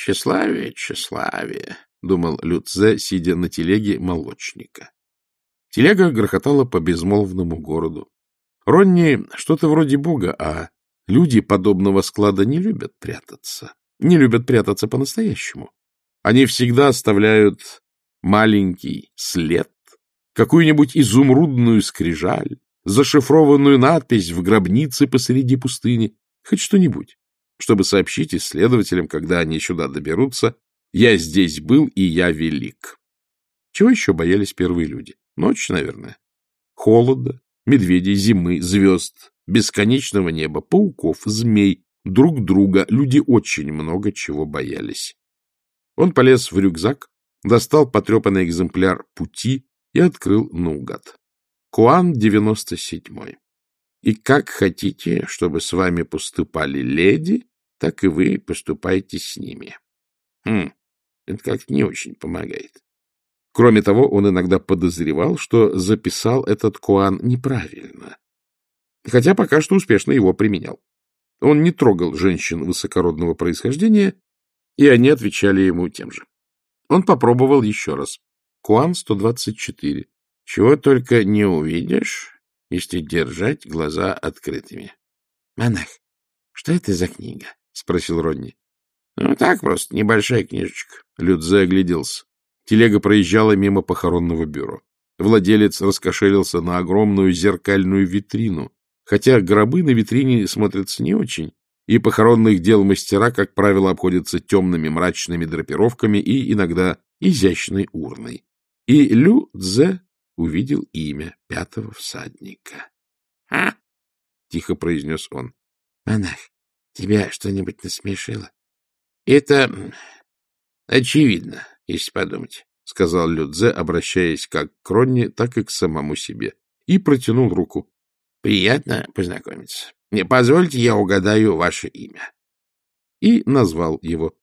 Тщеславие, тщеславие, — думал Люцзе, сидя на телеге молочника. Телега грохотала по безмолвному городу. Ронни что-то вроде бога, а люди подобного склада не любят прятаться. Не любят прятаться по-настоящему. Они всегда оставляют маленький след, какую-нибудь изумрудную скрижаль, зашифрованную надпись в гробнице посреди пустыни, хоть что-нибудь, чтобы сообщить исследователям, когда они сюда доберутся, «Я здесь был, и я велик». Чего еще боялись первые люди? Ночь, наверное. Холода, медведей, зимы, звезд, бесконечного неба, пауков, змей, друг друга. Люди очень много чего боялись. Он полез в рюкзак, достал потрепанный экземпляр «Пути» и открыл наугад. Куан 97. И как хотите, чтобы с вами поступали леди, так и вы поступайте с ними. Хм, это как-то не очень помогает. Кроме того, он иногда подозревал, что записал этот Куан неправильно. Хотя пока что успешно его применял. Он не трогал женщин высокородного происхождения, и они отвечали ему тем же. Он попробовал еще раз. Куан 124. Чего только не увидишь, если держать глаза открытыми. — Монах, что это за книга? — спросил Ронни. — Ну, так просто, небольшая книжечка. Людзе огляделся. Телега проезжала мимо похоронного бюро. Владелец раскошелился на огромную зеркальную витрину, хотя гробы на витрине смотрятся не очень, и похоронных дел мастера, как правило, обходятся темными мрачными драпировками и иногда изящной урной. И Лю Цзэ увидел имя пятого всадника. — А? — тихо произнес он. — Монах, тебя что-нибудь насмешило? — Это очевидно, если подумать, — сказал Людзе, обращаясь как к Ронне, так и к самому себе, и протянул руку. — Приятно познакомиться. Не позвольте, я угадаю ваше имя. И назвал его.